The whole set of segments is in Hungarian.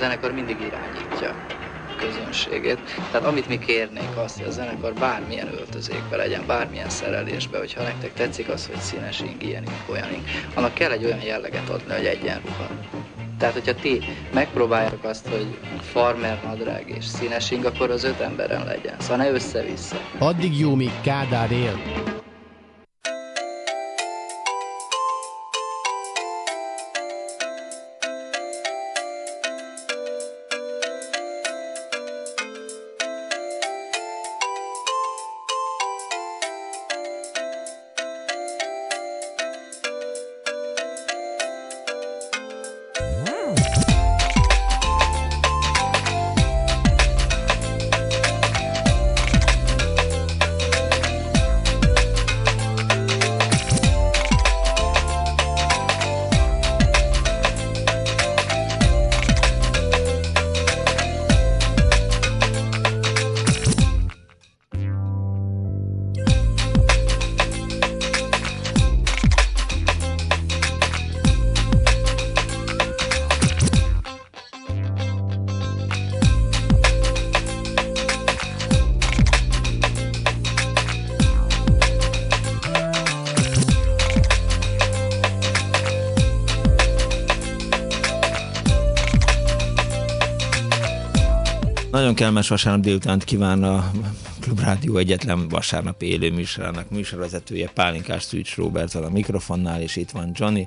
zenekar mindig irányítja közönségét. Tehát amit mi kérnénk azt, hogy a zenekar bármilyen öltözékbe legyen, bármilyen szerelésbe, hogyha nektek tetszik az, hogy színes ing, ilyen ing, olyan ing, annak kell egy olyan jelleget adni, hogy egyenruha. Tehát, hogyha ti megpróbáljátok azt, hogy farmer nadrág és színes ing, akkor az öt emberen legyen. Szóval ne össze-vissza. Addig jó, míg Kádár él. Kellemes vasárnap délutánt kíván a Klubrádió egyetlen vasárnap élő műsorának műsorvezetője Pálinkás Szűcs Robert a mikrofonnál, és itt van Johnny.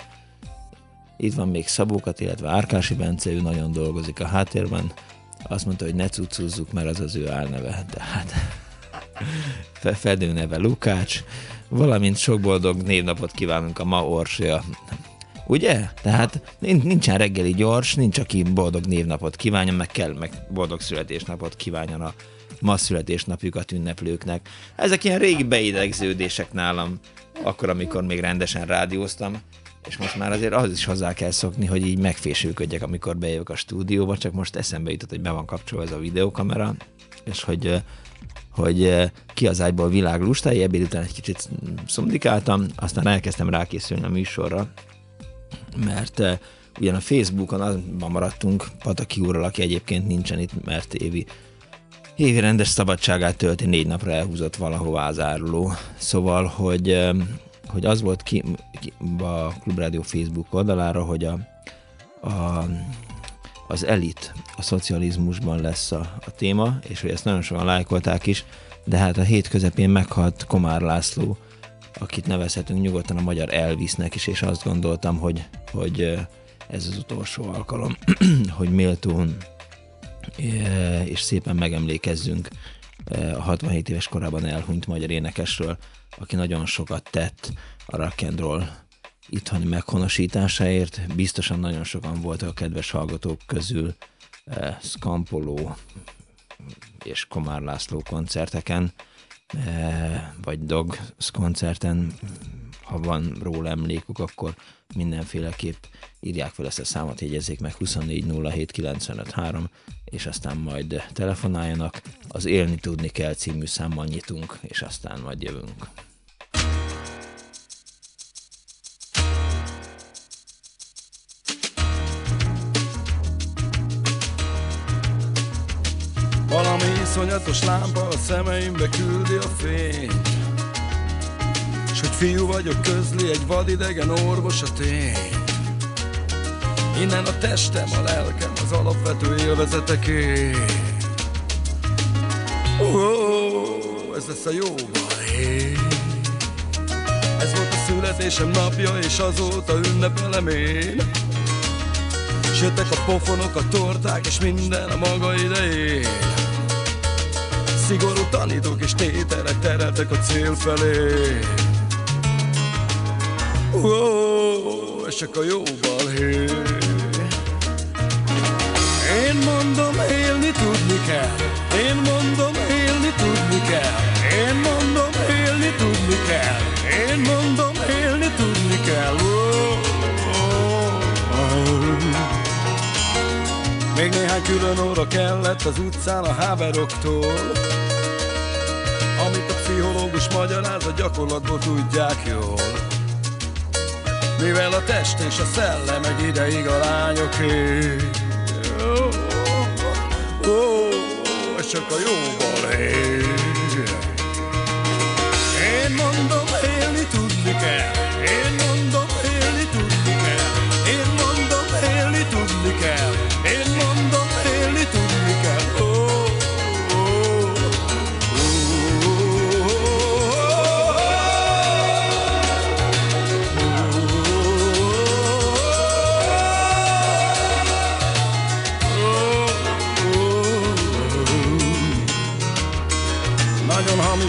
Itt van még Szabókat, illetve Árkási Bence, ő nagyon dolgozik a háttérben. Azt mondta, hogy ne cuccuzzuk, mert az az ő álneve. Tehát fedő neve Lukács, valamint sok boldog névnapot kívánunk a ma Orsolya Ugye? Tehát nincsen reggeli gyors, nincs aki boldog névnapot kívánja, meg kell, meg boldog születésnapot kívánjon a ma születésnapjukat ünneplőknek. Ezek ilyen régi beidegződések nálam, akkor, amikor még rendesen rádióztam, és most már azért az is hozzá kell szokni, hogy így megfésülködjek, amikor bejövök a stúdióba, csak most eszembe jutott, hogy be van kapcsolva ez a videokamera, és hogy hogy ki az ágyból világ lustái, ebéd után egy kicsit szomdikáltam, aztán elkezdtem rákészülni a műsorra, mert uh, ugyan a Facebookon azban maradtunk Pataki úrral, aki egyébként nincsen itt, mert évi, évi rendes szabadságát tölti, négy napra elhúzott valahová az áruló. Szóval, hogy, uh, hogy az volt ki, ki a Klubrádió Facebook oldalára, hogy a, a az elit a szocializmusban lesz a, a téma, és hogy ezt nagyon sokan lájkolták is, de hát a hét közepén meghalt Komár László, akit nevezhetünk nyugodtan a magyar Elvisnek is, és azt gondoltam, hogy, hogy ez az utolsó alkalom, hogy méltón és szépen megemlékezzünk a 67 éves korában elhunyt magyar énekesről, aki nagyon sokat tett a rock and roll itthoni meghonosításáért. Biztosan nagyon sokan voltak a kedves hallgatók közül Skampoló és Komár László koncerteken, vagy Dog koncerten, ha van róla emlékük, akkor mindenféleképp írják fel ezt a számot, jegyezzék meg 2407953, és aztán majd telefonáljanak. Az Élni Tudni Kell című számmal nyitunk, és aztán majd jövünk. Iszonyatos lámpa a szemeimbe küldi a fény S hogy fiú vagyok közli egy vadidegen orvos a tény. Innen a testem, a lelkem, az alapvető élvezeteké oh, Ez lesz a jó baj Ez volt a születésem napja, és azóta ünnepelem én. Jöttek a pofonok, a torták, és minden a maga idején Szigorú tanítók és tételek tereltek a cél felé. Ó, ez csak a jó balhé. Én mondom, élni tudni kell. Én mondom, élni tudni kell néhány külön óra kellett az utcán a haveroktól Amit a pszichológus magyaráz, a gyakorlatból tudják jól. Mivel a test és a szellem egy ideig a lányoké oh, oh, oh, Csak a jóval él Én mondom, élni tudni kell. Én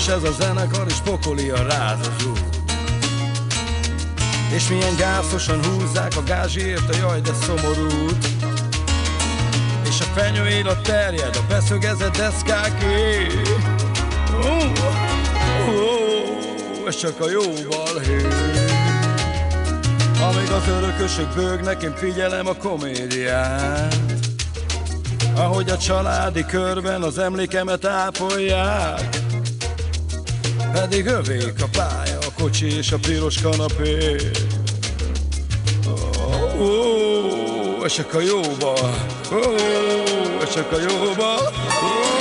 Hamis ez a zenekar, és pokoli a ráz az út. És milyen gászosan húzzák a gázsiért a jaj, de szomorút. És a fenyő a terjed, a beszögezett deszkáké. Oh, oh, ez csak a jó balhé. Amíg az örökösök bőgnek, én figyelem a komédiát. Ahogy a családi körben az emlékemet ápolják Pedig övék a pálya, a kocsi és a piros kanapé oh, oh, esek a jóba, oh, esek a jóba, oh.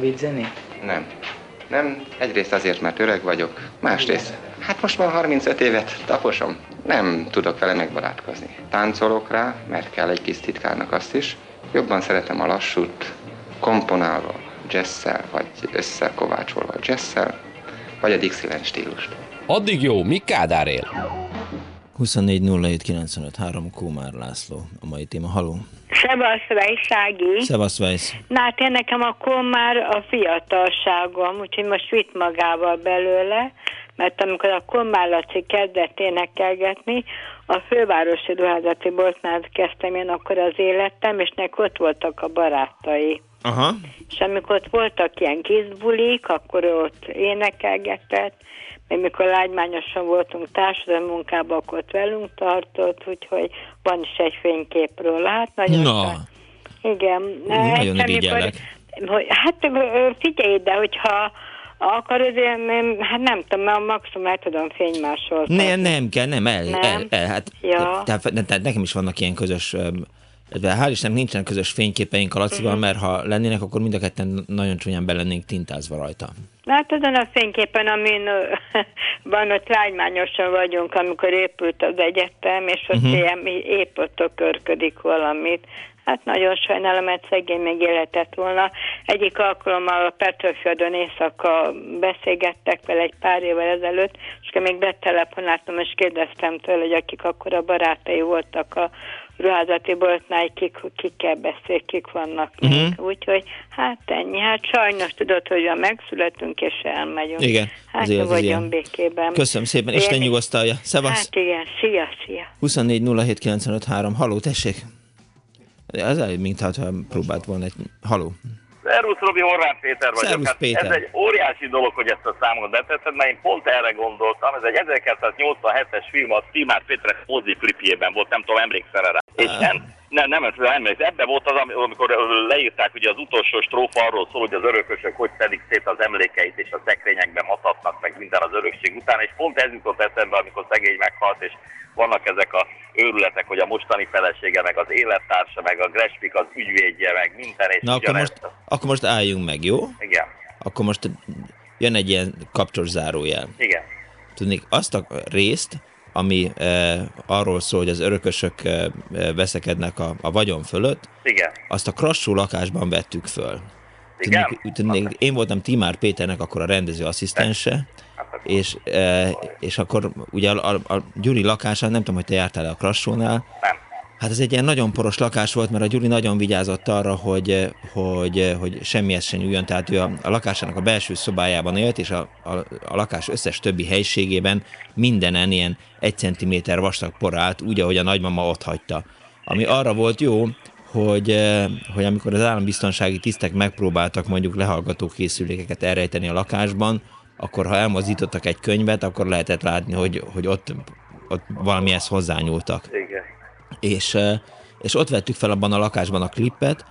Beat zenét? Nem. Nem, egyrészt azért, mert öreg vagyok, másrészt, hát most már 35 évet taposom, nem tudok vele megbarátkozni. Táncolok rá, mert kell egy kis titkárnak azt is, jobban szeretem a lassút, komponálva, jazzszel, vagy összekovácsolva jazzszel, vagy a Dixieland stílust. Addig jó, mi Kádár él? 24 Kómár László, a mai téma. Haló! Szevasz, Vejszági. Szevasz, Vejsz. Na hát én nekem akkor már a fiatalságom, úgyhogy most vitt magával belőle, mert amikor a Kolmár Laci kezdett énekelgetni, a fővárosi ruházati boltnál kezdtem én akkor az életem, és nek ott voltak a barátai. Aha. És amikor ott voltak ilyen kizbulik, akkor ott énekelgetett, mikor lágymányosan voltunk társadalmi munkában, akkor ott velünk tartott, úgyhogy van is egy fényképről. Hát nagyon Na. Szá... Igen. Nagyon irigyellek. Hát figyelj ide, hogyha akarod, én, hát nem tudom, mert maximum el tudom fénymásolni. Nem, nem kell, nem, el, nem? el, el hát, ja. tehát, tehát nekem is vannak ilyen közös de hál' Istennek nincsen közös fényképeink a Lacival, uh-huh. mert ha lennének, akkor mind a ketten nagyon csúnyán belennénk tintázva rajta. Hát ezen a fényképen, amin van, ott lágymányosan vagyunk, amikor épült az egyetem, és ott uh-huh. ilyen, épp ott körködik valamit. Hát nagyon sajnálom, mert szegény még életett volna. Egyik alkalommal a Petőfiadon éjszaka beszélgettek vele egy pár évvel ezelőtt, és még betelefonáltam, és kérdeztem tőle, hogy akik akkor a barátai voltak a ruházati boltnál, kik, kikkel beszél, kik vannak uh-huh. Úgyhogy hát ennyi. Hát sajnos tudod, hogy a megszületünk és elmegyünk. Igen. Hát azért vagyom békében. Köszönöm szépen, Isten nyugosztalja. Szevasz. Hát igen, szia, szia. 24 07 Haló, tessék. Az előbb, mintha próbált volna egy... Haló. Szervusz Robi, Horváth Péter vagyok. Szervusz, hát Péter. Ez egy óriási dolog, hogy ezt a számot betetted, mert én pont erre gondoltam. Ez egy 1987-es film, a Timár Péter mozi klipjében volt, nem tudom, emlékszel rá. És nem, nem, nem, nem emlékszem. Ebben volt az, amikor leírták, hogy az utolsó strófa arról szól, hogy az örökösök hogy szedik szét az emlékeit, és a szekrényekben matatnak meg minden az örökség után, és pont ez jutott eszembe, amikor szegény meghalt, és vannak ezek a őrületek, hogy a mostani felesége, meg az élettársa, meg a Grespik az ügyvédje, meg minden, és Na akkor most, akkor most álljunk meg, jó? Igen. Akkor most jön egy ilyen kapcsos zárójel. Igen. Tudnék, azt a részt, ami e, arról szól, hogy az örökösök e, veszekednek a, a vagyon fölött, Igen. azt a krassó lakásban vettük föl. Igen? Tudnék, tudnék, én voltam Timár Péternek akkor a rendező asszisztense, és, e, és akkor ugye a, a, a Gyuri lakása, nem tudom, hogy te jártál a Krassónál, nem. Hát ez egy ilyen nagyon poros lakás volt, mert a Gyuri nagyon vigyázott arra, hogy, hogy, hogy semmihez sem nyúljon, tehát ő a, a lakásának a belső szobájában élt, és a, a, a lakás összes többi helységében mindenen ilyen egy centiméter vastag por állt, úgy, ahogy a nagymama ott hagyta. Ami arra volt jó, hogy, hogy amikor az állambiztonsági tisztek megpróbáltak mondjuk lehallgató készülékeket elrejteni a lakásban, akkor ha elmozdítottak egy könyvet, akkor lehetett látni, hogy, hogy ott, ott valamihez hozzányúltak. Igen. És, és ott vettük fel abban a lakásban a klippet,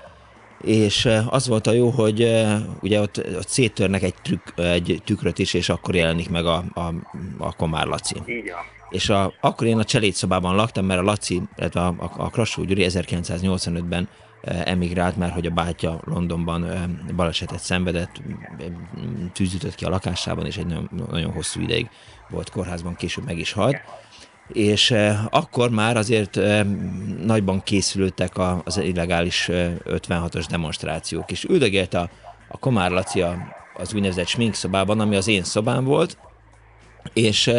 és az volt a jó, hogy ugye ott, ott széttörnek egy, trükk, egy tükröt is, és akkor jelenik meg a, a, a Komár Laci. Van. És a, akkor én a cselédszobában laktam, mert a Laci, illetve a, a, a Krassó Gyuri 1985-ben emigrált, mert hogy a bátyja Londonban balesetet szenvedett, tűzütött ki a lakásában, és egy nagyon, nagyon hosszú ideig volt kórházban, később meg is halt és akkor már azért nagyban készültek az illegális 56-os demonstrációk, és üldögélt a, a Komár Laci az úgynevezett sminkszobában, ami az én szobám volt, és,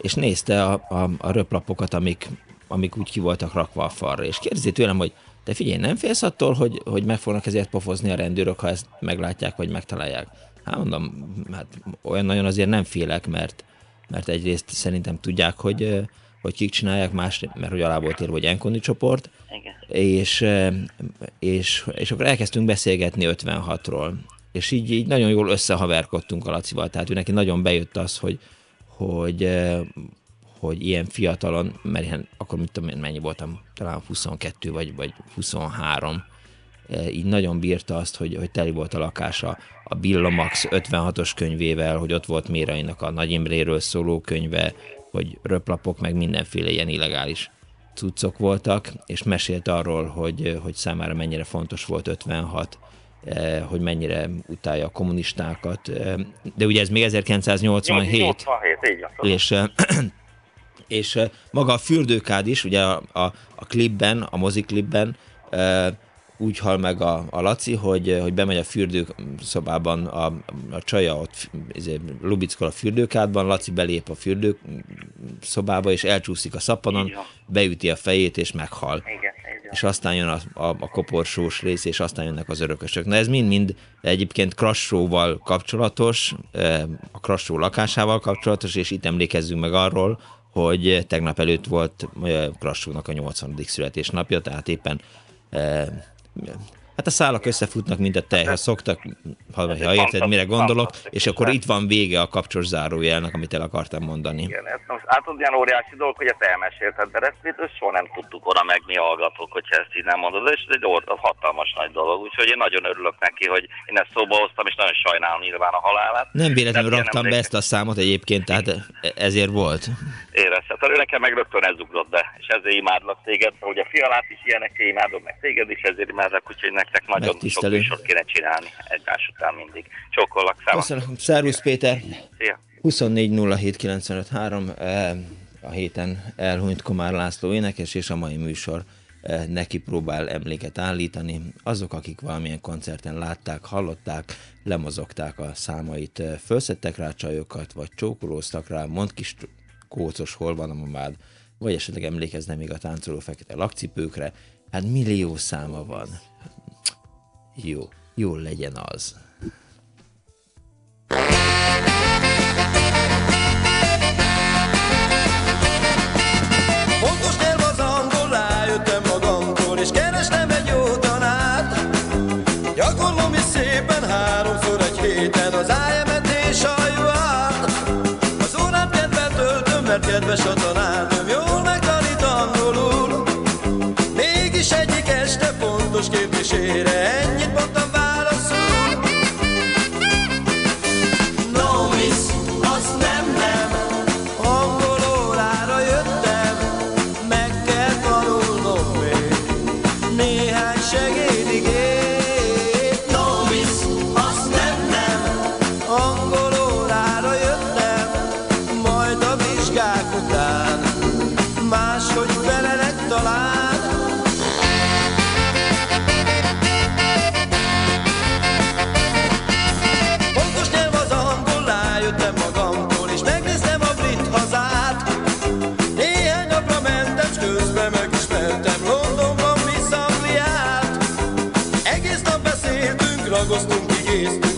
és nézte a, a, a röplapokat, amik, amik úgy ki voltak rakva a falra, és kérdezi tőlem, hogy te figyelj, nem félsz attól, hogy, hogy meg fognak ezért pofozni a rendőrök, ha ezt meglátják, vagy megtalálják? Hát mondom, hát olyan nagyon azért nem félek, mert, mert egyrészt szerintem tudják, hogy, hogy kik csinálják, más, mert hogy alá volt írva, hogy Enkoni csoport, Igen. És, és, és akkor elkezdtünk beszélgetni 56-ról, és így, így nagyon jól összehaverkodtunk a Lacival, tehát ő neki nagyon bejött az, hogy, hogy, hogy ilyen fiatalon, mert ilyen, akkor mit tudom én, mennyi voltam, talán 22 vagy, vagy 23, így nagyon bírta azt, hogy, hogy teli volt a lakása a Billamax 56-os könyvével, hogy ott volt Mérainak a Nagy Imréről szóló könyve, hogy röplapok, meg mindenféle ilyen illegális cuccok voltak, és mesélt arról, hogy, hogy számára mennyire fontos volt 56, eh, hogy mennyire utálja a kommunistákat, eh, de ugye ez még 1987, 87, és, eh, és maga a fürdőkád is, ugye a, a, a klipben, a moziklipben úgy hal meg a, a Laci, hogy, hogy bemegy a fürdőszobában a, a csaja ott izé, lubickol a fürdőkádban, Laci belép a fürdőszobába, és elcsúszik a szappanon, beüti a fejét, és meghal. Igen, igen. És aztán jön a, a, a koporsós rész, és aztán jönnek az örökösök. Na ez mind-mind egyébként Krassóval kapcsolatos, a Krassó lakásával kapcsolatos, és itt emlékezzünk meg arról, hogy tegnap előtt volt Krassónak a 80. születésnapja, tehát éppen Hát a szálak összefutnak, mint a tej, ha szoktak, ha, ha érted, mire gondolok, és akkor itt van vége a kapcsos zárójelnek, amit el akartam mondani. Igen, ez most átad ilyen óriási dolog, hogy ezt elmesélted, de ezt, soha nem tudtuk oda meg mi hallgatók, hogyha ezt így nem mondod, és ez egy hatalmas nagy dolog, úgyhogy én nagyon örülök neki, hogy én ezt szóba hoztam, és nagyon sajnálom nyilván a halálát. Nem véletlenül raktam be ezt a számot egyébként, tehát ezért volt. Érezhet, nekem meg rögtön ez ugrott be, és ezért imádlak téged, hogy a fialát is ilyenek imádom, meg téged is, ezért imádlak, úgyhogy nektek nagyon sok műsort kéne csinálni egymás után mindig. Csókollak számot. Köszönöm. Szervusz Péter. Szia. 24 eh, a héten elhunyt Komár László énekes, és a mai műsor eh, neki próbál emléket állítani. Azok, akik valamilyen koncerten látták, hallották, lemozogták a számait, eh, felszettek rá csajokat, vagy csókolóztak rá, mond kis kócos, hol van a mamád, vagy esetleg emlékezne még a táncoló fekete lakcipőkre, hát millió száma van. Jó, jól legyen az. Pontos fontos kérdésére ennyit mondtam válaszul. place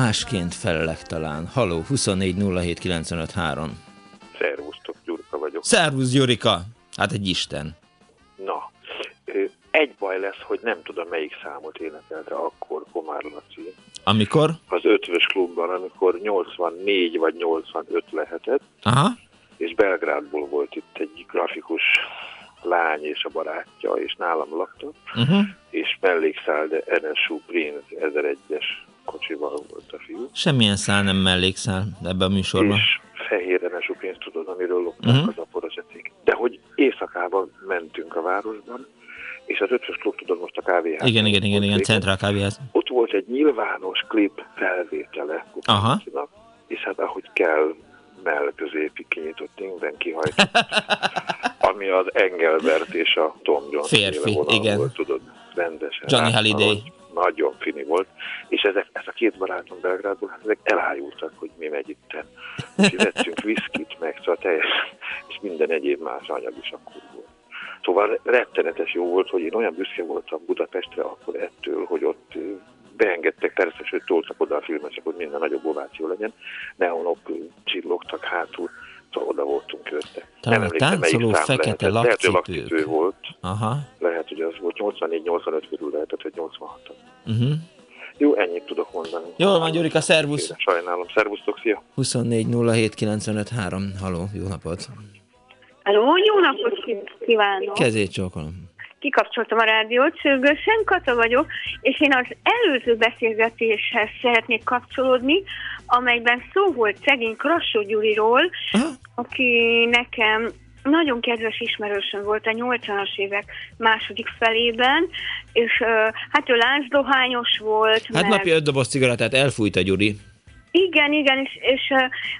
másként felelek talán. Haló, 24 07 Szervusztok, Gyurka vagyok. Szervusz, Gyurika! Hát egy isten. Na, egy baj lesz, hogy nem tudom melyik számot énekelte akkor Komár Laci. Amikor? Az ötvös klubban, amikor 84 vagy 85 lehetett. Aha. És Belgrádból volt itt egy grafikus lány és a barátja, és nálam laktak, uh-huh. és mellékszál, de NSU Prince 1001-es kocsival volt a fiú. Semmilyen szál nem mellékszál ebbe a műsorban. És fehér NSU Prince tudod, amiről lopták uh-huh. az aporozeték. De hogy éjszakában mentünk a városban, és az ötös klub, tudod, most a kávéház. Igen, igen, igen, igen, Centrál kávéház. Ott volt egy nyilvános klip felvétele. Aha. És hát ahogy kell, mell középig kinyitott ingben kihajtott, ami az Engelbert és a Tom Jones Férfi, igen. Volt, tudod, rendesen. Johnny Halliday. Nagyon fini volt, és ezek, ez a két barátom Belgrádból, hát ezek elájultak, hogy mi megy itten. És vettünk viszkit meg, szóval teljesen, és minden egyéb más anyag is akkor volt. Szóval rettenetes jó volt, hogy én olyan büszke voltam Budapestre akkor ettől, hogy ott beengedtek, természetesen, hogy toltak oda a filmesek, hogy minden nagyobb ováció legyen, neonok csillogtak hátul, oda voltunk körte. Talán nem a táncoló fekete lakcipők. Lehet, hogy lakcipő volt. Aha. Lehet, hogy az volt 84-85 körül lehetett, vagy 86 uh-huh. Jó, ennyit tudok mondani. Jól van, Gyurika, szervusz! Én sajnálom, szervusztok, szia! 24 07 Haló, jó napot! Halló, jó napot kívánok! Kezét csókolom! Kikapcsoltam a rádiót, Sőgősen Kata vagyok, és én az előző beszélgetéshez szeretnék kapcsolódni, amelyben szó volt szegény Krassó Gyuriról, Aha. aki nekem nagyon kedves ismerősöm volt a 80-as évek második felében, és hát ő láncdohányos volt. Hát meg... napi öt doboz cigarettát elfújta Gyuri. Igen, igen, és, és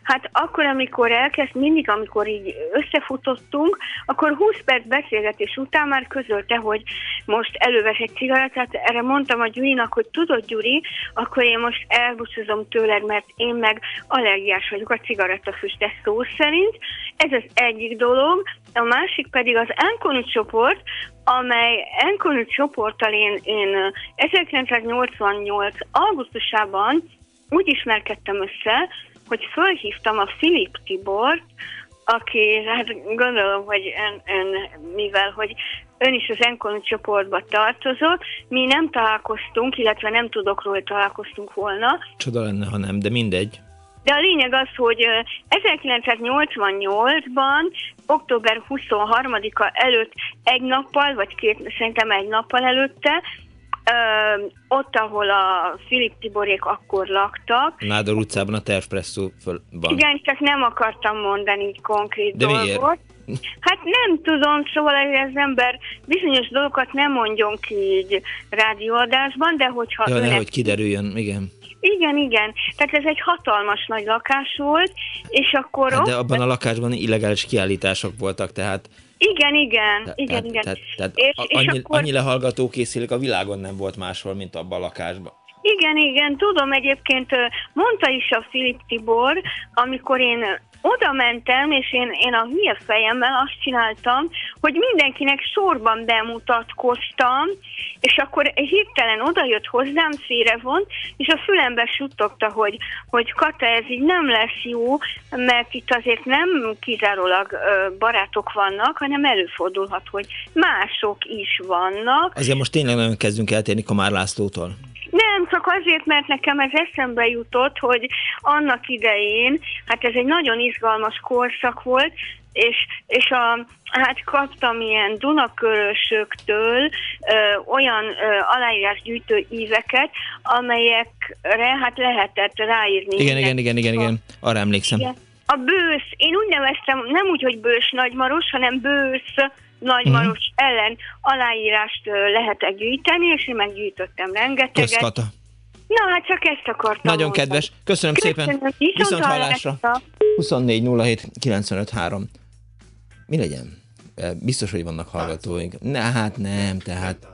hát akkor, amikor elkezd, mindig, amikor így összefutottunk, akkor 20 perc beszélgetés után már közölte, hogy most elővesz egy cigarettát, erre mondtam a Gyurinak, hogy tudod Gyuri, akkor én most elbúcsúzom tőled, mert én meg allergiás vagyok a cigarettafüstre szó szerint. Ez az egyik dolog, a másik pedig az Enkonu csoport, amely Enkonu csoporttal én, én 1988. augusztusában úgy ismerkedtem össze, hogy fölhívtam a Filip Tibort, aki, hát gondolom, hogy ön, ön mivel, hogy ön is az Enkon csoportba tartozott, mi nem találkoztunk, illetve nem tudok róla, hogy találkoztunk volna. Csoda lenne, ha nem, de mindegy. De a lényeg az, hogy 1988-ban, október 23-a előtt egy nappal, vagy két, szerintem egy nappal előtte Ö, ott, ahol a Filip Tiborék akkor laktak. Nádor utcában a Tervpresszó fölban. Igen, csak nem akartam mondani így konkrét De dolgot. Miért? Hát nem tudom, szóval az ember bizonyos dolgokat nem mondjon ki így rádióadásban, de hogyha... Ja, önnek... nehogy kiderüljön, igen. Igen, igen. Tehát ez egy hatalmas nagy lakás volt, és akkor... Hát de abban a lakásban illegális kiállítások voltak, tehát igen, igen, Te, igen, tehát, igen. Tehát, tehát és, annyi, és akkor... annyi lehallgató készülék a világon nem volt máshol, mint abban a lakásban. Igen, igen, tudom egyébként, mondta is a Filip Tibor, amikor én oda mentem, és én, én a hülye fejemmel azt csináltam, hogy mindenkinek sorban bemutatkoztam, és akkor hirtelen oda jött hozzám, félrevont, és a fülembe suttogta, hogy, hogy Kata, ez így nem lesz jó, mert itt azért nem kizárólag barátok vannak, hanem előfordulhat, hogy mások is vannak. Azért most tényleg nagyon kezdünk eltérni Komár Lászlótól. Nem, csak azért, mert nekem ez eszembe jutott, hogy annak idején, hát ez egy nagyon izgalmas korszak volt, és, és a, hát kaptam ilyen Dunakörösöktől ö, olyan ö, aláírásgyűjtő íveket, amelyekre hát lehetett ráírni. Igen, igen, igen, igen, igen, arra emlékszem. Igen. A bősz, én úgy neveztem, nem úgy, hogy bős nagymaros, hanem bősz Nagymaros uh-huh. ellen aláírást lehetek gyűjteni, és én meggyűjtöttem rengeteget. Kösz, Kata. Na, hát csak ezt akartam Nagyon mondani. kedves. Köszönöm, Köszönöm szépen. Viszont, Viszont hallásra. 24 07 95 3. Mi legyen? Biztos, hogy vannak hallgatóink. Ne, hát nem, tehát,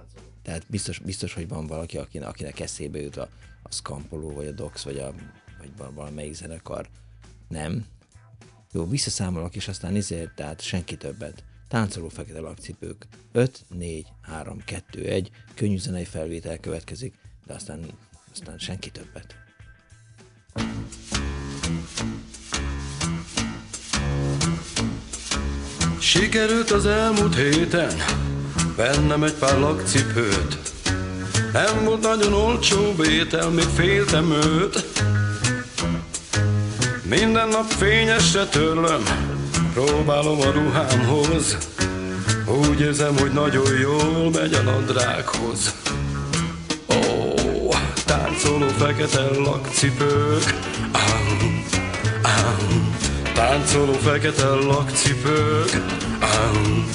tehát biztos, biztos, hogy van valaki, akinek, akinek eszébe jut a, a Scampoló, vagy a Dox, vagy, a, vagy valamelyik zenekar. Nem. Jó, visszaszámolok, és aztán izért, tehát senki többet táncoló fekete lakcipők. 5, 4, 3, 2, 1, könnyű zenei felvétel következik, de aztán, aztán senki többet. Sikerült az elmúlt héten vennem egy pár lakcipőt. Nem volt nagyon olcsó vétel, még féltem őt. Minden nap fényesre törlöm, Próbálom a ruhámhoz. Úgy érzem, hogy nagyon jól megy a nadrághoz. Ó, táncoló fekete lakcipők. Ám, ám, Táncoló fekete lakcipők. Ám,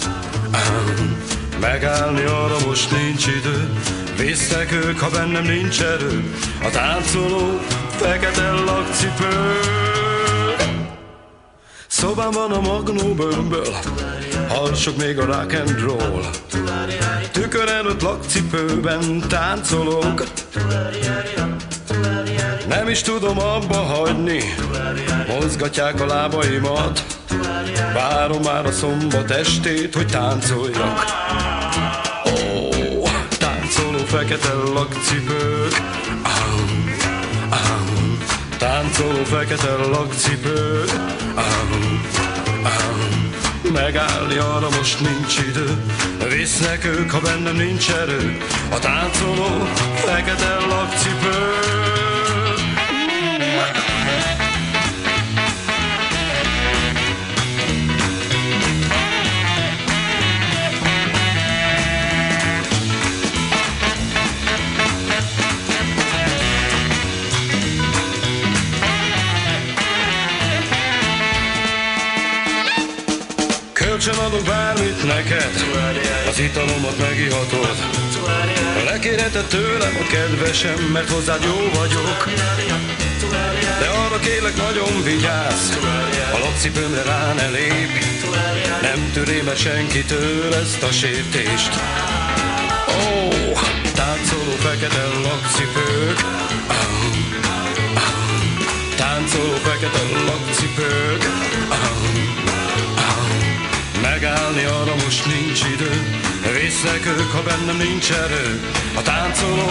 ám, Megállni arra most nincs idő. Visznek ők, ha bennem nincs erő. A táncoló fekete lakcipők Szobában a magnó bömböl Harsok még a rock and roll. Tükör előtt lakcipőben táncolok. Nem is tudom abba hagyni Mozgatják a lábaimat. Várom már a szombat estét, hogy táncoljak. Ó, táncoló fekete lakcipők Táncoló fekete lakcipők Ám, ám, Megállni arra most nincs idő. Visznek ők, ha bennem nincs erő. A táncoló fekete lakcipők neked, az italomat megihatod. Lekérheted tőlem a kedvesem, mert hozzád jó vagyok. De arra kérlek nagyon vigyázz, a lakcipőmre rá ne lép. Nem törém el senkitől ezt a sértést. Ó, táncoló fekete ám, táncoló fekete lakcipők, Ám, ám, Megállni arra most nincs idő. Visznek ők, ha bennem nincs erő. A táncoló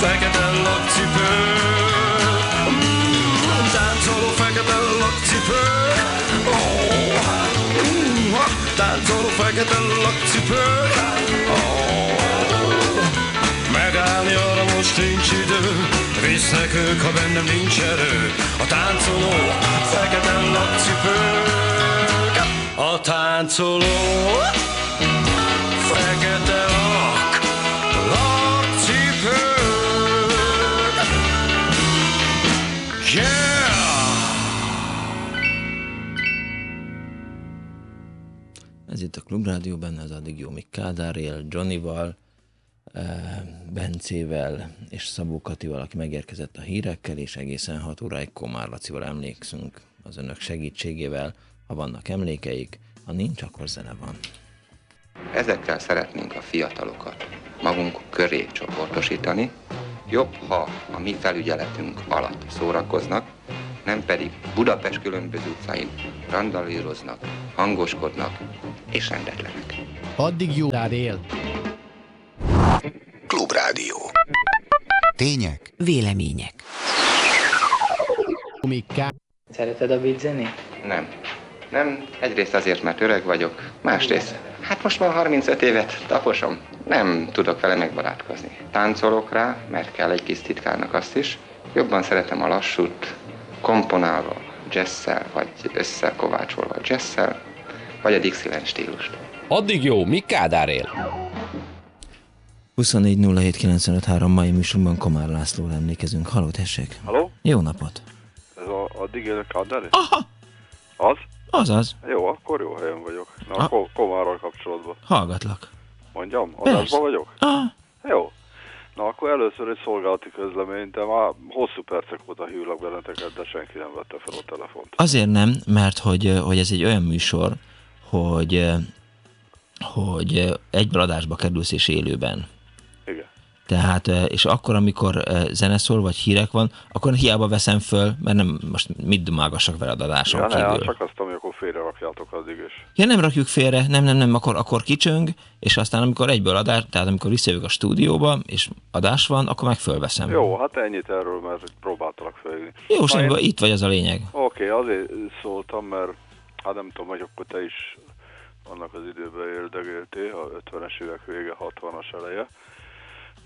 fekete lakcipő. Mm, Táncoló fekete lakcipő. Oh, mm, Táncoló fekete lakcipő. Oh, Megállni arra most nincs idő. Visznek ők, ha bennem nincs erő. A táncoló fekete lakcipők a táncoló fekete lak, lakcipők. Yeah! Ez itt a Klubrádió, benne az addig jó, míg Kádár él, Johnnyval, eh, Bencével és Szabó Katival, aki megérkezett a hírekkel, és egészen 6 óráig Komár Lacival emlékszünk az önök segítségével, ha vannak emlékeik, ha nincs, akkor zene van. Ezekkel szeretnénk a fiatalokat magunk köré csoportosítani. Jobb, ha a mi felügyeletünk alatt szórakoznak, nem pedig Budapest különböző utcáin randalíroznak, hangoskodnak és rendetlenek. Addig jó rád él. Klubrádió. Tények. Vélemények. Míg ká... Szereted a beat zenét? Nem. Nem, egyrészt azért, mert öreg vagyok, másrészt, hát most már 35 évet taposom, nem tudok vele megbarátkozni. Táncolok rá, mert kell egy kis titkárnak azt is, jobban szeretem a lassút, komponálva, jazzszel, vagy összekovácsolva jazzszel, vagy a Dixieland stílust. Addig jó, mi Kádár él? 24 07 953 mai műsorban Komár Lászlóra emlékezünk. Haló, tessék! Haló? Jó napot! Ez a, addig élek Kádár? Aha! Az? Azaz. Jó, akkor jó helyen vagyok. Na, Ha- akkor Komárral kapcsolatban. Hallgatlak. Mondjam? Adásban vagyok? Ah. Jó. Na, akkor először egy szolgálati közlemény, de már hosszú percek óta hívlak benneteket, de senki nem vette fel a telefont. Azért nem, mert hogy, hogy ez egy olyan műsor, hogy, hogy egyből adásba kerülsz és élőben. Tehát, és akkor, amikor zene szól, vagy hírek van, akkor hiába veszem föl, mert nem, most mit dumágassak veled adáson Ja, ne, kívül. hát csak azt, hogy akkor félre rakjátok addig is. Ja, nem rakjuk félre, nem, nem, nem, akkor, akkor kicsöng, és aztán amikor egyből adás, tehát amikor visszajövök a stúdióba, és adás van, akkor meg fölveszem. Jó, hát ennyit erről, mert próbáltalak felhívni. Jó, semmi én- itt vagy az a lényeg. Oké, okay, azért szóltam, mert hát nem tudom, hogy akkor te is annak az időben éldegélté, a 50-es évek vége, 60-as eleje.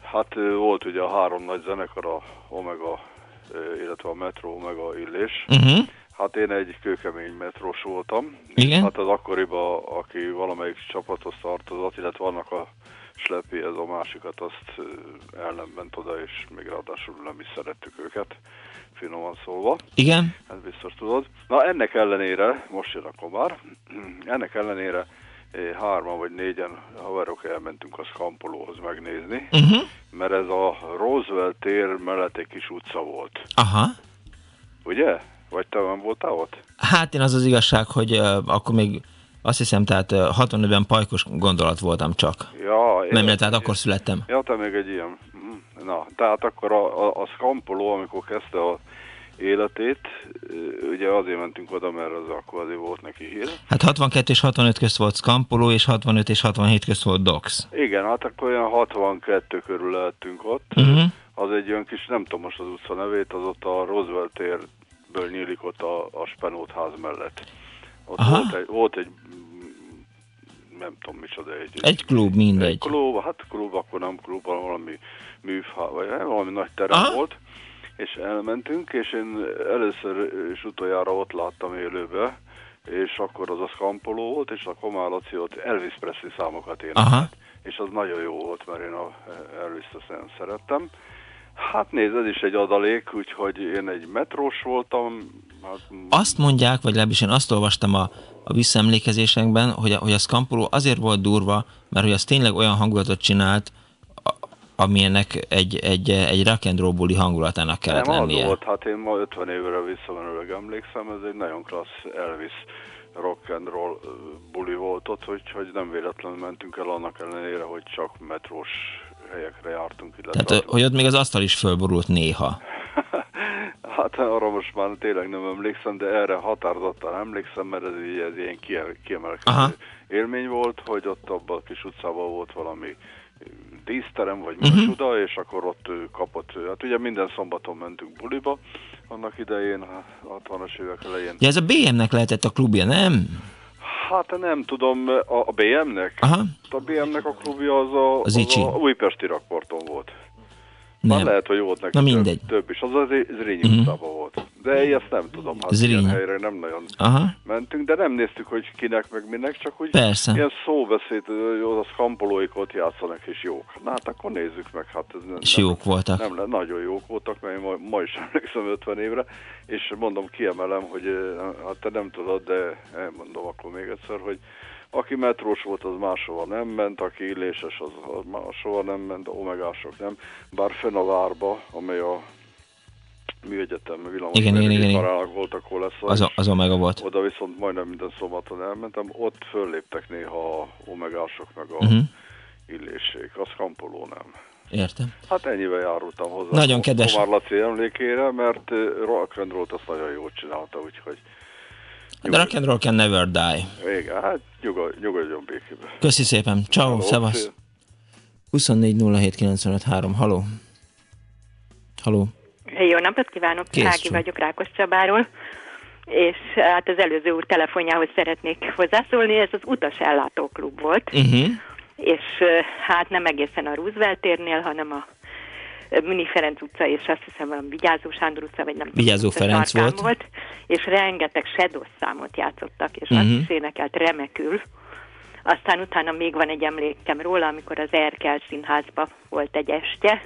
Hát volt ugye a három nagy zenekar, a Omega, illetve a Metro Omega Illés. Uh-huh. Hát én egy kőkemény metrós voltam. Igen? Hát az akkoriban, aki valamelyik csapathoz tartozott, illetve annak a slepi, ez a másikat, azt ö, el nem ment oda, és még ráadásul nem is szerettük őket, finoman szólva. Igen? Hát biztos tudod. Na ennek ellenére, most jön a komár, ennek ellenére hárman vagy négyen haverok elmentünk a Skampolóhoz megnézni, Uh-huh. mert ez a Roosevelt tér mellett egy kis utca volt. Aha. Ugye? Vagy te nem voltál ott? Hát én az az igazság, hogy uh, akkor még azt hiszem, tehát uh, 65-ben pajkos gondolat voltam csak. Ja, Nem, mert tehát akkor születtem. Ja, te még egy ilyen. Mhm. Na, tehát akkor a, a, a Skampoló, amikor kezdte a életét, ugye azért mentünk oda, mert az akkor azért volt neki hír. Hát 62 és 65 közt volt Scampolo, és 65 és 67 közt volt Dox. Igen, hát akkor olyan 62 körül lehettünk ott. Uh-huh. Az egy olyan kis, nem tudom most az utca nevét, az ott a Roosevelt térből nyílik ott a, a Spenót ház mellett. Ott Aha. volt egy, volt egy nem tudom micsoda, egy, Egy klub, mindegy. egy klub, hát klub, akkor nem klub, hanem valami műfá, vagy valami nagy terem Aha. volt, és elmentünk, és én először és utoljára ott láttam élőbe, és akkor az a Scampoló volt, és a Laci ott Elvis Presley számokat énekelt. És az nagyon jó volt, mert én a Elvis-t nagyon szerettem. Hát nézd, ez is egy adalék, úgyhogy én egy metrós voltam, hát Azt mondják, vagy legalábbis én azt olvastam a, a visszaemlékezésekben, hogy a, hogy a Scampolo azért volt durva, mert hogy az tényleg olyan hangulatot csinált, a- amilyennek egy, egy, egy rock and roll buli hangulatának kellett nem lennie. az volt, hát én ma 50 évre visszamenőleg emlékszem, ez egy nagyon klassz Elvis rock and roll buli volt ott, hogy, nem véletlenül mentünk el annak ellenére, hogy csak metrós helyekre jártunk, illetve Tehát, hogy ott még az asztal is fölborult néha. Hát arra most már tényleg nem emlékszem, de erre határozottan emlékszem, mert ez, ez ilyen kie- kiemelkedő Aha. élmény volt, hogy ott abban a kis utcában volt valami díszterem, vagy uh-huh. oda, és akkor ott kapott, hát ugye minden szombaton mentünk buliba, annak idején, a 60-as évek elején. Ja, ez a BM-nek lehetett a klubja, nem? Hát nem tudom, a, a BM-nek? Aha. A BM-nek a klubja az a, Az Icsi. a Újpesti rakparton volt. Nem. Már lehet, hogy volt neki Na mindegy. Több, több is. Az az Zrínyi uh-huh. volt. De én ezt nem tudom, hát Zrínyi. ilyen helyre nem nagyon Aha. mentünk, de nem néztük, hogy kinek meg minek, csak úgy Persze. ilyen szóbeszéd, hogy az skampolóik ott játszanak és jók. Na hát akkor nézzük meg, hát ez nem, És jók voltak. nem, le- nagyon jók voltak, mert én ma, ma is emlékszem 50 évre, és mondom, kiemelem, hogy hát te nem tudod, de elmondom akkor még egyszer, hogy aki metrós volt, az máshova nem ment, aki illéses, az, az máshova nem ment, a omegások nem. Bár fenn a várba, amely a műegyetem, villamos Igen, igen, igen, igen. volt, akkor lesz Az, a- az Omega volt. oda viszont majdnem minden szombaton elmentem, ott fölléptek néha a omegások meg a Mhm. illésék, a skampoló nem. Értem. Hát ennyivel járultam hozzá. Nagyon kedves. Komár Laci emlékére, mert eh, rock and roll azt nagyon jól csinálta, úgyhogy The rock and roll can never die. igen, hát nyugod, nyugodjon békébe. Köszi szépen. Ciao, szevasz. szia. 24 07 95 3. Haló. Haló. Jó napot kívánok, Kész Ági vagyok Rákos Csabáról, és hát az előző úr telefonjához szeretnék hozzászólni, ez az utas ellátóklub volt, Uh-huh. és eh, hát nem egészen a Roosevelt térnél, hanem a Mini Ferenc utca, és azt hiszem valami Vigyázó Sándor utca, vagy nem Vigyázó utca Ferenc volt. volt. És rengeteg Shadows számot játszottak, és Mhm. azt is énekelt remekül. Aztán utána még van egy emlékem róla, amikor az Erkel színházba volt egy este,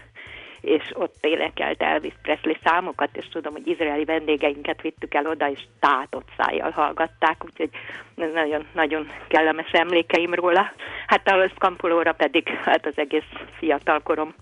és ott énekelt Elvis Presley számokat, és tudom, hogy izraeli vendégeinket vittük el oda, és tátott szájjal hallgatták, úgyhogy ez nagyon, nagyon kellemes emlékeim róla. Hát a Skampolóra pedig, hát az egész fiatalkorom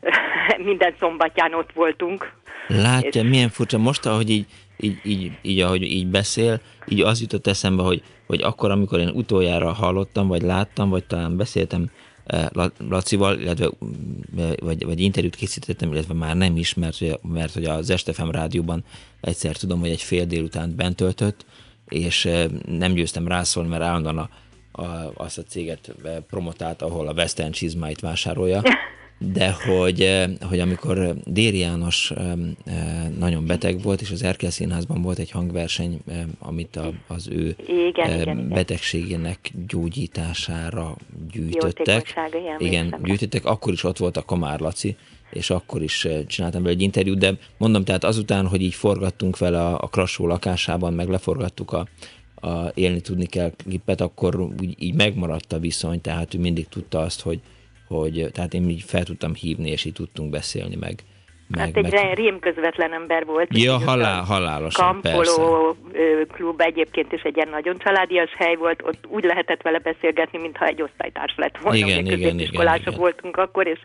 minden szombatján ott voltunk. Látja, milyen furcsa. Most, ahogy így, így, így, így, ahogy így beszél, így az jutott eszembe, hogy, hogy akkor, amikor én utoljára hallottam, vagy láttam, vagy talán beszéltem eh, La- Lacival, illetve mm, vagy, vagy interjút készítettem, illetve már nem is, mert, mert hogy az Estefem rádióban egyszer tudom, hogy egy fél délután bent töltött, és eh, nem győztem rászólni, mert állandóan a, a, azt a céget eh, promotált, ahol a Western csizmáit vásárolja, de hogy, eh, hogy amikor Déri János eh, eh, nagyon beteg volt, és az Erkel Színházban volt egy hangverseny, amit a, az ő igen, igen, igen. betegségének gyógyítására gyűjtöttek. Igen, igen gyűjtöttek, akkor is ott volt a Komár Laci, és akkor is csináltam vele egy interjút, de mondom, tehát azután, hogy így forgattunk vele a, a Krasó lakásában, meg leforgattuk a, a élni tudni kell klipet, akkor úgy, így megmaradt a viszony, tehát ő mindig tudta azt, hogy, hogy tehát én így fel tudtam hívni, és így tudtunk beszélni meg. meg hát egy meg... rém közvetlen ember volt. Ja, halál, halálosan, Kampoló persze. klub egyébként is egy ilyen nagyon családias hely volt, ott úgy lehetett vele beszélgetni, mintha egy osztálytárs lett volna. Igen, igen, igen, igen. voltunk akkor, és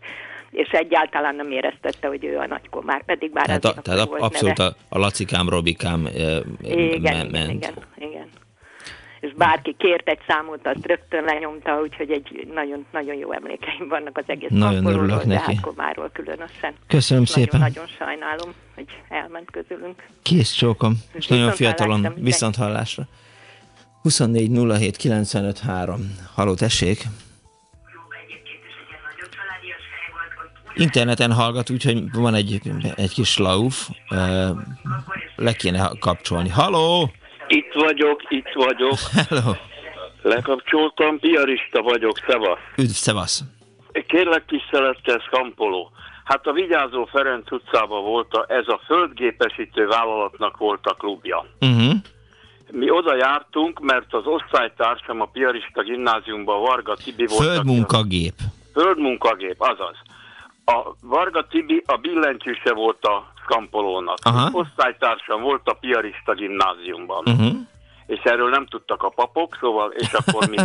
és egyáltalán nem éreztette, hogy ő a nagykomár, pedig bár tehát, a, tehát volt abszolút neve. a, a Lacikám, Robikám igen, ment. Igen, igen, igen és bárki kért egy számot, azt rögtön lenyomta, úgyhogy egy nagyon, nagyon jó emlékeim vannak az egész Nagyon örülök neki. Komáról különösen. Köszönöm nagyon, szépen. Nagyon sajnálom, hogy elment közülünk. Kész csókom, és nagyon fiatalon, viszont hallásra. 24 07 95 3. Haló, tessék! Interneten hallgat, úgyhogy van egy, egy kis lauf, le kéne kapcsolni. Haló! Itt vagyok, itt vagyok. Hello. Lekapcsoltam, piarista vagyok, szevasz. Üdv, szevasz. Kérlek tisztelettel, Skampoló. Hát a Vigyázó Ferenc utcában volt a, ez a földgépesítő vállalatnak volt a klubja. Uh-huh. Mi oda jártunk, mert az osztálytársam a Piarista gimnáziumban Varga Tibi volt. Földmunkagép. Földmunkagép, azaz. A Varga Tibi a billentyűse volt a Skampolónak. Aha. Osztálytársam volt a Piarista gimnáziumban. Uh-huh. És erről nem tudtak a papok, szóval, és akkor mi,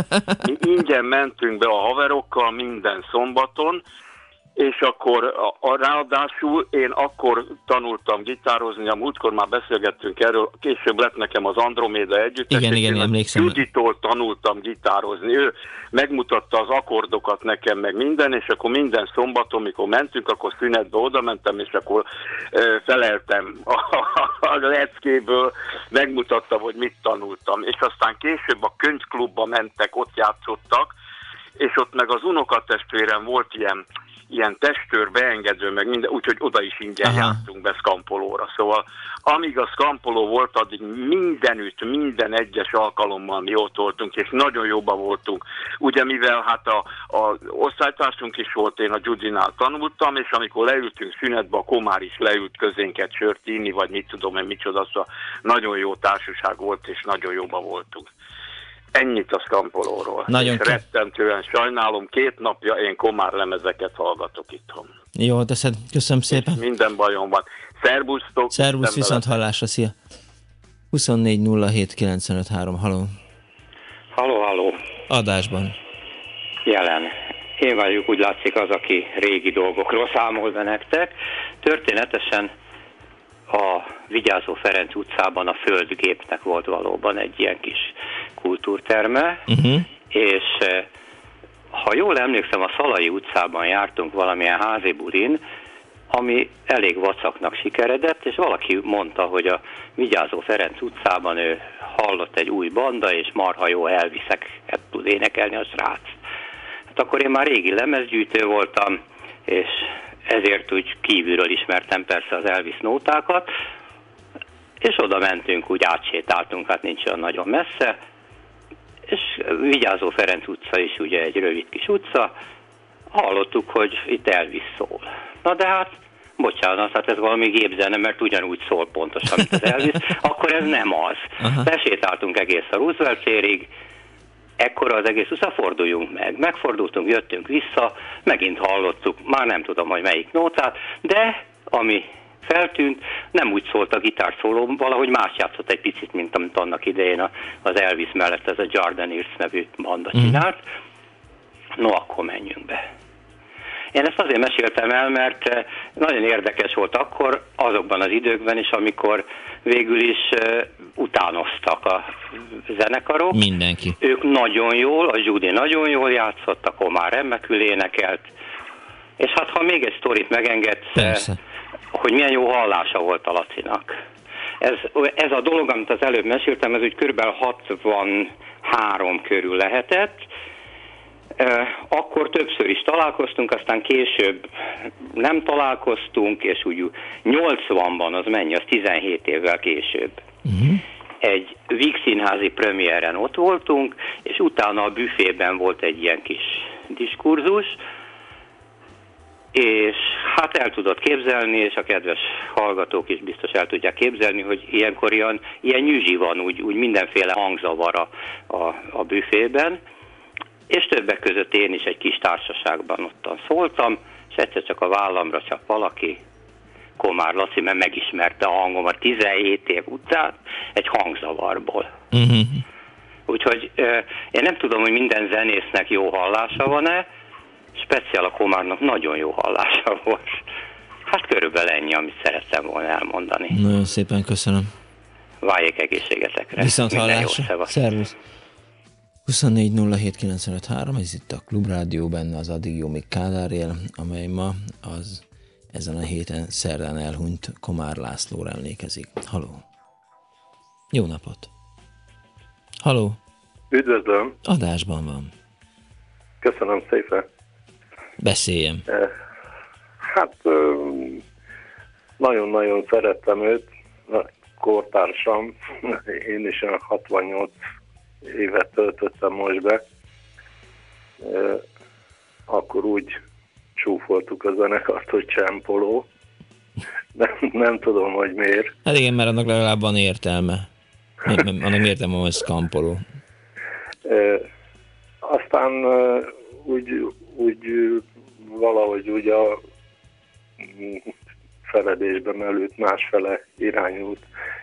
mi ingyen mentünk be a haverokkal minden szombaton, és akkor a, a, ráadásul én akkor tanultam gitározni, a múltkor már beszélgettünk erről, később lett nekem az Androméda együtt. Igen, igen, én emlékszem. Juditól tanultam gitározni, ő megmutatta az akkordokat nekem, meg minden, és akkor minden szombaton, mikor mentünk, akkor szünetbe oda mentem, és akkor ö, feleltem a, a, leckéből, megmutatta, hogy mit tanultam. És aztán később a könyvklubba mentek, ott játszottak, és ott meg az unokatestvérem volt ilyen ilyen testőr, beengedő, meg minden, úgyhogy oda is ingyen Aha. jártunk be Skampolóra. Szóval amíg a Skampoló volt, addig mindenütt, minden egyes alkalommal mi ott voltunk, és nagyon jobban voltunk. Ugye mivel hát a, a osztálytársunk is volt, én a Gyudinál tanultam, és amikor leültünk szünetbe, a Komár is leült közénket sört inni, vagy mit tudom én, micsoda, szóval nagyon jó társaság volt, és nagyon jobban voltunk. Ennyit a Skampolóról. Nagyon és rettentően sajnálom, két napja én komár lemezeket hallgatok itthon. Jó, teszed. Köszönöm szépen. És minden bajom van. Szervusztok. Szervusz, viszont hallásra, szia. 24 07 95 3, haló. Haló, haló. Adásban. Jelen. Én vagyok, úgy látszik az, aki régi dolgokról számol be nektek. Történetesen a Vigyázó Ferenc utcában a földgépnek volt valóban egy ilyen kis kultúrterme, uh-huh. és eh, ha jól emlékszem, a Szalai utcában jártunk valamilyen házi burin, ami elég vacaknak sikeredett, és valaki mondta, hogy a Vigyázó Ferenc utcában ő hallott egy új banda, és marha jó elviszeket tud énekelni a srác. Hát akkor én már régi lemezgyűjtő voltam, és ezért úgy kívülről ismertem persze az Elvis nótákat, és oda mentünk, úgy átsétáltunk, hát nincs olyan nagyon messze, és Vigyázó Ferenc utca is ugye egy rövid kis utca, hallottuk, hogy itt Elvis szól. Na de hát, bocsánat, hát ez valami gépzene, mert ugyanúgy szól pontosan, mint az Elvis, akkor ez nem az. Aha. Besétáltunk egész a Roosevelt térig, ekkora az egész utca, forduljunk meg. Megfordultunk, jöttünk vissza, megint hallottuk, már nem tudom, hogy melyik nótát, de ami feltűnt, nem úgy szólt a gitárszóló, valahogy más játszott egy picit, mint amit annak idején az Elvis mellett ez a Jardaneers nevű banda mhm. csinált. No, akkor menjünk be. Én ezt azért meséltem el, mert eh, nagyon érdekes volt akkor, azokban az időkben is, amikor végül is eh, utánoztak a zenekarok. Mindenki. Ők nagyon jól, a Judy nagyon jól játszott, a Komár remekül énekelt, és hát ha még egy sztorit megengedsz, Persze. hogy milyen jó hallása volt a Lacinak. Ez, ez a dolog, amit az előbb meséltem, ez úgy kb. 63 körül lehetett, Akkor többször is találkoztunk, aztán később nem találkoztunk, és úgy 80-ban, az mennyi, az 17 évvel később. Uh-huh. Egy Víg színházi premiéren ott voltunk, és utána a büfében volt egy ilyen kis diskurzus, és hát el tudod képzelni, és a kedves hallgatók is biztos el tudják képzelni, hogy ilyenkor ilyen, ilyen nyüzsi van, úgy, úgy mindenféle hangzavar a, a, a büfében, és többek között én is egy kis társaságban ottan szóltam, és egyszer csak a vállamra csak valaki, Komár Laci, mert megismerte a hangomat 17 év után egy hangzavarból. Uh-huh. Úgyhogy én nem tudom, hogy minden zenésznek jó hallása van-e, speciál a Komárnak nagyon jó hallása volt. Hát körülbelül ennyi, amit szerettem volna elmondani. Nagyon szépen köszönöm. Váljék egészségetekre. Viszont hallásra. Szervusz. 24 ez itt a Klubrádió, benne az Addig Jó még Kádár él, amely ma az ezen a héten szerdán elhunyt Komár Lászlóra emlékezik. Haló. Jó napot. Haló. Üdvözlöm. Adásban van. Köszönöm szépen. Beszéljem. Hát nagyon-nagyon szerettem őt, kortársam, én is a 68 évet töltöttem most be. Akkor úgy csúfoltuk a zenekart, hogy csempoló. Nem, nem tudom, hogy miért. Hát igen, mert annak legalább van értelme. Annak értelme, hogy szkampoló. Aztán úgy, úgy valahogy úgy a feledésben előtt másfele irányult,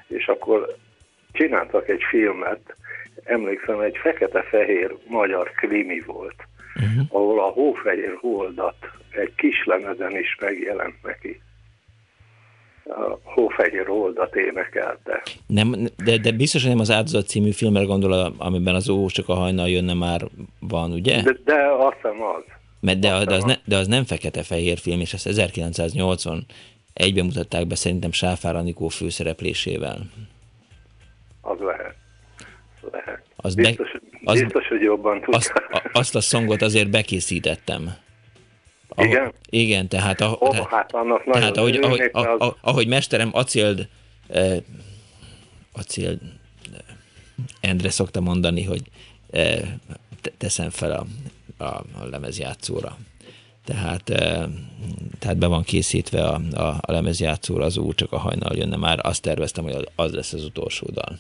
és akkor csináltak egy filmet, emlékszem, egy fekete-fehér magyar krimi volt, uh-huh. ahol a Hófehér Holdat egy kis lemezen is megjelent neki. A Hófehér Holdat énekelte. Nem, de, de biztos, hogy nem az Áldozat című filmre gondol, amiben az Ó, csak a hajnal jönne már van, ugye? De, de azt hiszem az. Mert de, de, az ne, de az nem fekete-fehér film, és ezt 1980 egyben mutatták be szerintem Sáfár Anikó főszereplésével. Az lehet. Lehet. Az biztos, be, az, biztos, hogy jobban tudja. Azt, a, azt a szongot azért bekészítettem. Ahogy, igen? Igen, tehát, a, oh, tehát, hát annak tehát ahogy, ahogy, az... ahogy mesterem acéld, eh, acéld eh, Endre szokta mondani, hogy eh, teszem fel a, a, a lemezjátszóra. Tehát, eh, tehát be van készítve a, a, a lemezjátszóra az úr, csak a hajnal jönne már. Azt terveztem, hogy az lesz az utolsó dal.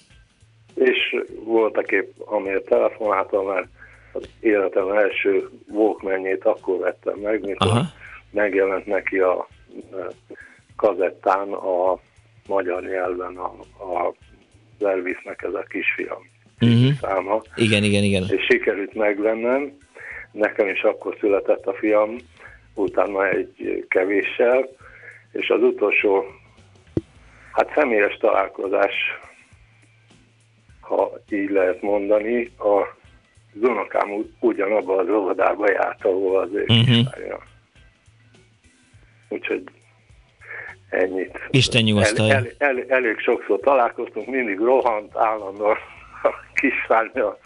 Voltak épp, amiért telefonáltam, mert az életem első walkman akkor vettem meg, mikor Aha. megjelent neki a kazettán a magyar nyelven a, a Elvisnek ez a kisfiam uh-huh. száma. Igen, igen, igen. És sikerült megvennem. Nekem is akkor született a fiam, utána egy kevéssel, és az utolsó, hát személyes találkozás, ha így lehet mondani, a az unokám ugyanabba az óvodába járt, ahol az ő uh-huh. Úgyhogy ennyit. Isten nyugosztalja. El, el, el, elég sokszor találkoztunk, mindig rohant állandóan a kisfárnya,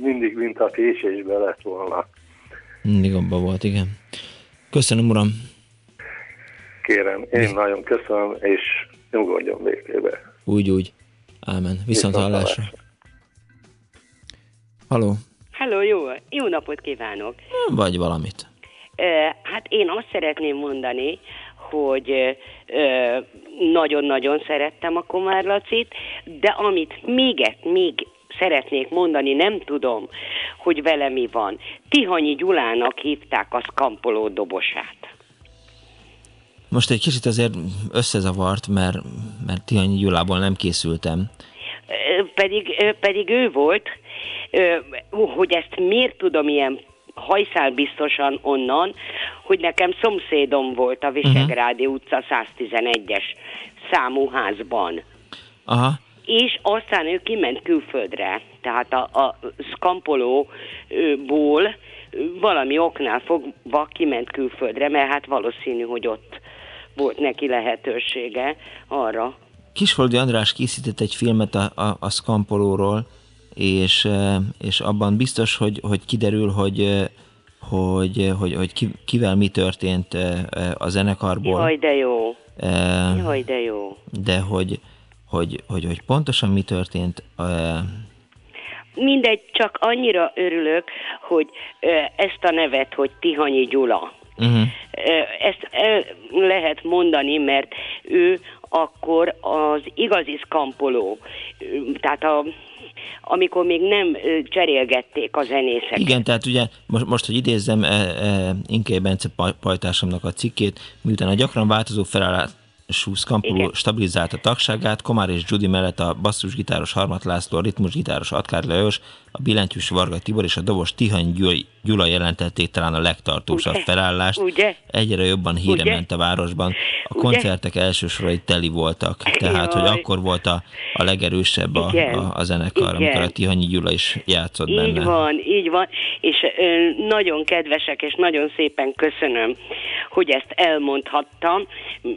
mindig mint a késésbe lett volna. Mindig abban volt, igen. Köszönöm, uram. Kérem, én Mi? nagyon köszönöm, és nyugodjon békébe. Úgy, úgy. Ámen. Viszont, hallásra. Haló. Halló, jó, jó napot kívánok. Vagy valamit. Hát én azt szeretném mondani, hogy nagyon-nagyon szerettem a Komár Lacit, de amit még, még szeretnék mondani, nem tudom, hogy vele mi van. Tihanyi Gyulának hívták a szkampoló dobosát. Most egy kicsit azért összezavart, mert, mert Tihanyi Gyulából nem készültem. Pedig, pedig ő volt, hogy ezt miért tudom ilyen hajszál biztosan onnan, hogy nekem szomszédom volt a Visegrádi uh-huh. utca 111-es számú házban. Aha. És aztán ő kiment külföldre, tehát a, a Skampolóból valami oknál fogva kiment külföldre, mert hát valószínű, hogy ott volt neki lehetősége arra. Kisfoldi András készített egy filmet a, a, a Skampolóról, és, és abban biztos, hogy, hogy kiderül, hogy, hogy, hogy, hogy ki, kivel mi történt a zenekarból. Jaj, de jó. Uh, Jaj, de jó. De hogy, hogy, hogy, hogy pontosan mi történt, uh, Mindegy, csak annyira örülök, hogy ezt a nevet, hogy Tihanyi Gyula, uh-huh. ezt el lehet mondani, mert ő akkor az igazi szkampoló, tehát a, amikor még nem cserélgették a zenészeket. Igen, tehát ugye most, most hogy idézzem e, e, Inkei Bence paj- pajtársamnak a cikkét, miután a gyakran változó felállás Igen. stabilizálta tagságát, Komár és Judy mellett a basszusgitáros Harmat László, a ritmusgitáros Atkár Lajos, a billentyűs Varga Tibor és a dobos Tihany Gyula- jelentették talán a legtartósabb Ugye? felállást. Ugye? Egyre jobban híre Ugye? ment a városban. A koncertek elsősorai teli voltak, tehát hogy Jaj. akkor volt a, a legerősebb a, a, a zenekar, Igen. amikor a Tihanyi Gyula is játszott Így benne. van, így van, és ö, nagyon kedvesek, és nagyon szépen köszönöm, hogy ezt elmondhattam,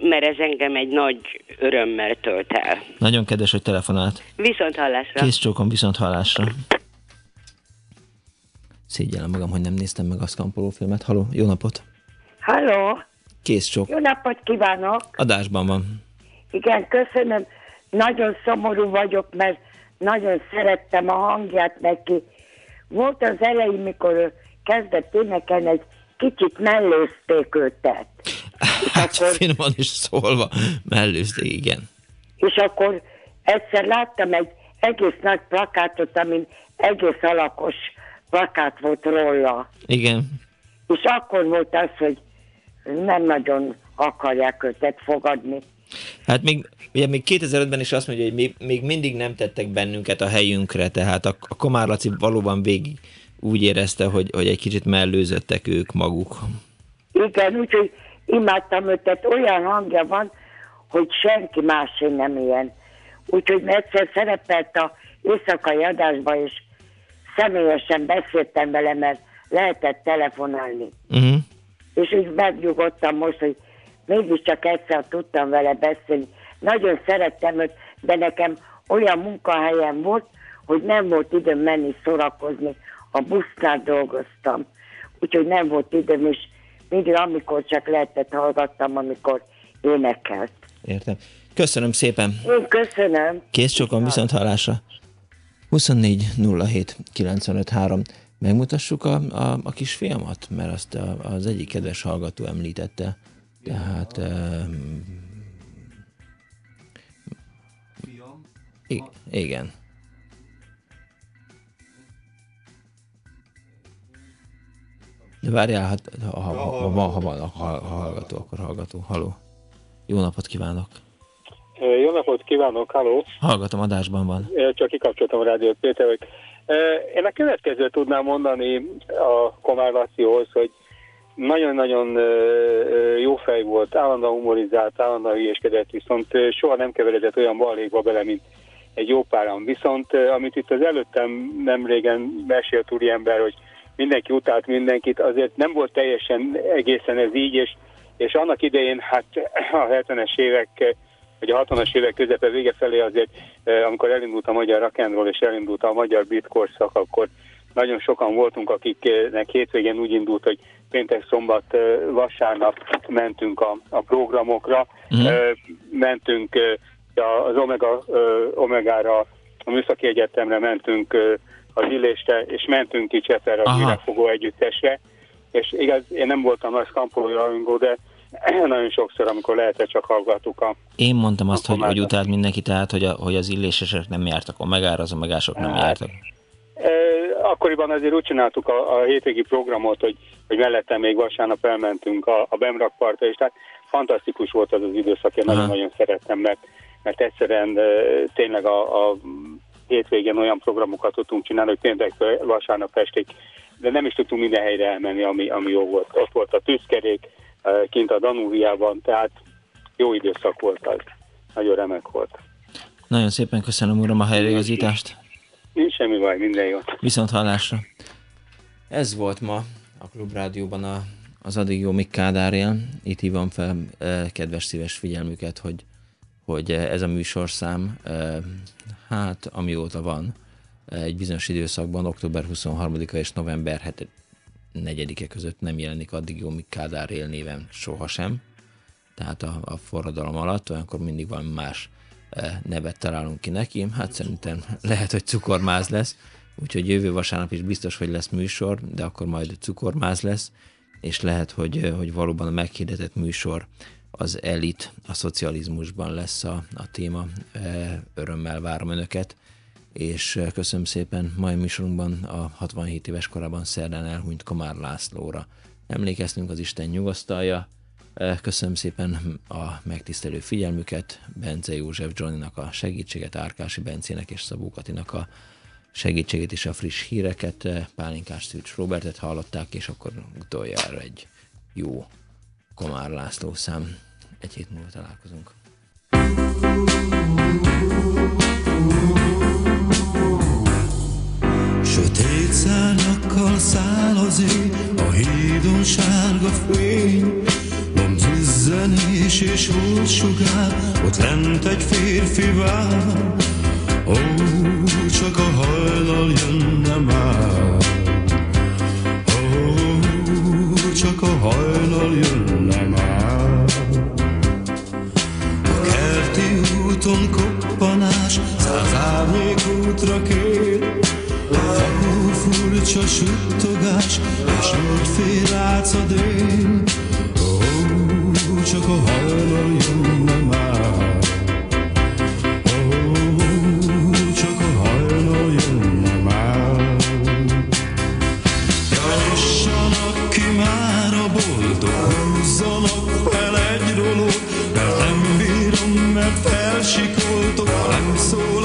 mert ez engem egy nagy örömmel tölt el. Nagyon kedves, hogy telefonált. Viszont hallásra. Kész csókom, viszont hallásra. Szégyellem magam, hogy nem néztem meg a Skampoló filmet. Haló, jó napot! Halló, Kész csók. jó napot kívánok! Adásban van. Igen, köszönöm. Nagyon szomorú vagyok, mert nagyon szerettem a hangját neki. Volt az elején, mikor kezdett énekelni, egy kicsit mellőzték őtet. Hát finoman is szólva, mellőzték, igen. És akkor egyszer láttam egy egész nagy plakátot, amin egész alakos plakát volt róla. Igen. És akkor volt az, hogy nem nagyon akarják őtet fogadni. Hát még, ugye még 2005-ben is azt mondja, hogy még, még mindig nem tettek bennünket a helyünkre, tehát a, a Komár Laci valóban végig úgy érezte, hogy, hogy egy kicsit mellőzöttek ők maguk. Igen, úgyhogy imádtam őt, tehát olyan hangja van, hogy senki másé nem ilyen. Úgyhogy egyszer szerepelt a éjszakai adásban, és személyesen beszéltem vele, mert lehetett telefonálni. Uh-huh. És úgy megnyugodtam most, hogy mégiscsak egyszer tudtam vele beszélni. Nagyon szerettem őt, de nekem olyan munkahelyem volt, hogy nem volt időm menni szórakozni. A busznál dolgoztam, úgyhogy nem volt időm, és mindig amikor csak lehetett hallgattam, amikor énekelt. Értem. Köszönöm szépen. Én köszönöm. Kész csókom, viszont hallásra. 24 07 95 3. Megmutassuk a, a, a kisfiamat, mert azt a, az egyik kedves hallgató említette. Tehát... Um, I- igen. De várjál, hát, ha, ha, ha, van, ha van ha, ha hallgató, akkor hallgató. Haló. Jó napot kívánok. Jó napot kívánok, halló! Hallgatom, adásban van. Csak kikapcsoltam a rádiót, Péter vagyok. Én a következőt tudnám mondani a Komár Lacihoz, hogy nagyon-nagyon jó fej volt, állandóan humorizált, állandóan hülyeskedett, viszont soha nem keveredett olyan balhékba bele, mint egy jó páran. Viszont amit itt az előttem nem régen mesélt úriember, hogy mindenki utált mindenkit, azért nem volt teljesen egészen ez így, és, és annak idején, hát a 70-es évek hogy a 60-as évek közepe vége felé azért, amikor elindult a magyar rock'n'roll és elindult a magyar beat korszak, akkor nagyon sokan voltunk, akiknek hétvégén úgy indult, hogy péntek, szombat, vasárnap mentünk a, a programokra, mm. mentünk az Omega, Omegára, a Műszaki Egyetemre mentünk az Illésre, és mentünk ki Cseperre a Aha. Virágfogó együttesre, és igaz, én nem voltam nagy skampolói rajongó, de nagyon sokszor, amikor lehetett, csak hallgattuk a... Én mondtam azt, hogy, hogy utált mindenki, tehát, hogy, a, hogy az illésesek nem jártak omegára, az omegások nem Hát, jártak. E, akkoriban azért úgy csináltuk a, a hétvégi programot, hogy, hogy mellette még vasárnap elmentünk a, a Bemrak partra, és tehát fantasztikus volt az az időszak, én nagyon-nagyon szerettem, mert, mert egyszerűen e, tényleg a, a hétvégén olyan programokat tudtunk csinálni, hogy péntektől vasárnap estig, de nem is tudtunk minden helyre elmenni, ami, ami jó volt. Ott volt a tűzkerék, e, kint a Danúviában, tehát jó időszak volt az. Nagyon remek volt. Nagyon szépen köszönöm, uram, a helyreigazítást. Nincs semmi baj, minden jót. Viszont hallásra. Ez volt ma a Klubrádióban a, az addig jó Mik Kádárjel. Itt hívom fel eh, kedves szíves figyelmüket, hogy, hogy eh, ez a műsorszám, eh, hát amióta van, egy bizonyos időszakban, október 23-a és november 4-e között nem jelenik addig míg Kádár él néven sohasem. Tehát a, a forradalom alatt, olyankor mindig valami más nevet találunk ki neki. Hát szerintem lehet, hogy cukormáz lesz, úgyhogy jövő vasárnap is biztos, hogy lesz műsor, de akkor majd cukormáz lesz, és lehet, hogy, hogy valóban a meghirdetett műsor az elit a szocializmusban lesz a, a téma. Örömmel várom önöket, és köszönöm szépen mai műsorunkban a 67 éves korában szerdán elhunyt Komár Lászlóra. Emlékeztünk az Isten nyugasztalja, Köszönöm szépen a megtisztelő figyelmüket, Bence József Johnnynak a segítséget, Árkási Bencének és Szabó Katinak a segítségét és a friss híreket, Pálinkás Szűcs Robertet hallották, és akkor utoljára egy jó Komár László szám. Egy hét múlva találkozunk. Sötét szárnyakkal száll az ég, a hídon sárga fény, Zomzizzenés és volt sugár, ott lent egy férfi vár, Ó, csak a hajnal jönne már. Csak a hajnal jönne már. A kerti úton koppanás, száz árnyék útra kér, Fakó furcsa suttogás, és úgy fél átsz a dél. Ó, csak a hajnal jönne már. Húzzanak fel egy rolót, mert nem bírom, mert felsikoltok, nem szólal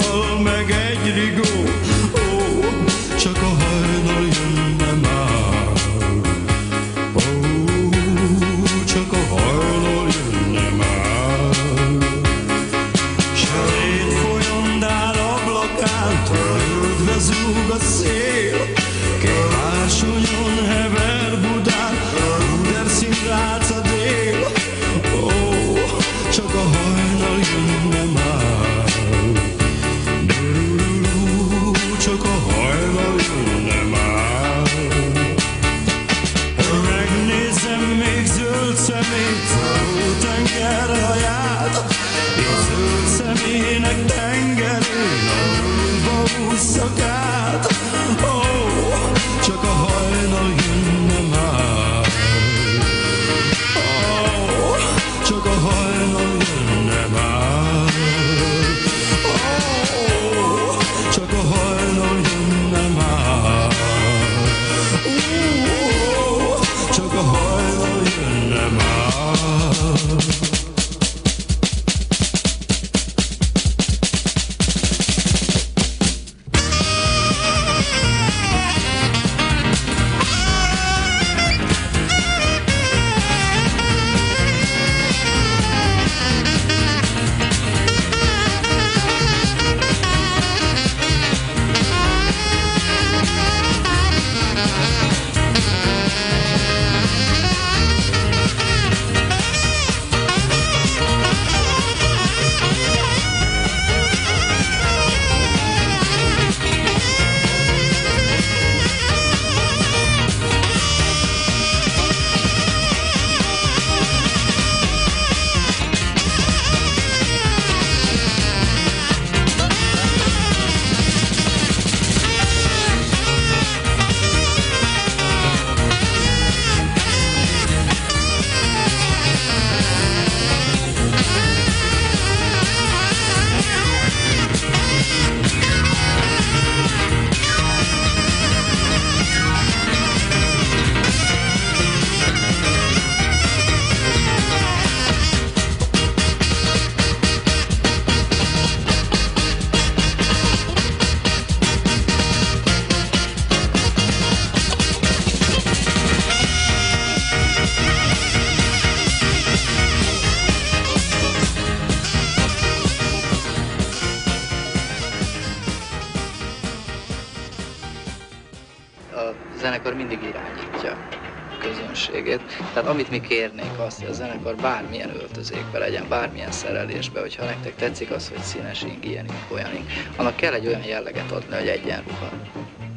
amit mi kérnénk azt, hogy a zenekar bármilyen öltözékbe legyen, bármilyen szerelésbe, hogyha nektek tetszik az, hogy színes ing, ilyen ing, annak kell egy olyan jelleget adni, hogy egyenruha.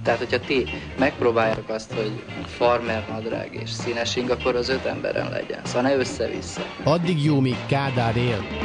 Tehát, hogyha ti megpróbáljátok azt, hogy farmer nadrág és színes ing, akkor az öt emberen legyen. Szóval ne össze-vissza. Addig jó, míg Kádár él.